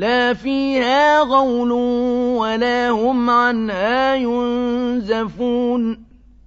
لَا فِيهَا غَوْلٌ وَلَا هُمْ عَنْهَا يُنزَفُونَ.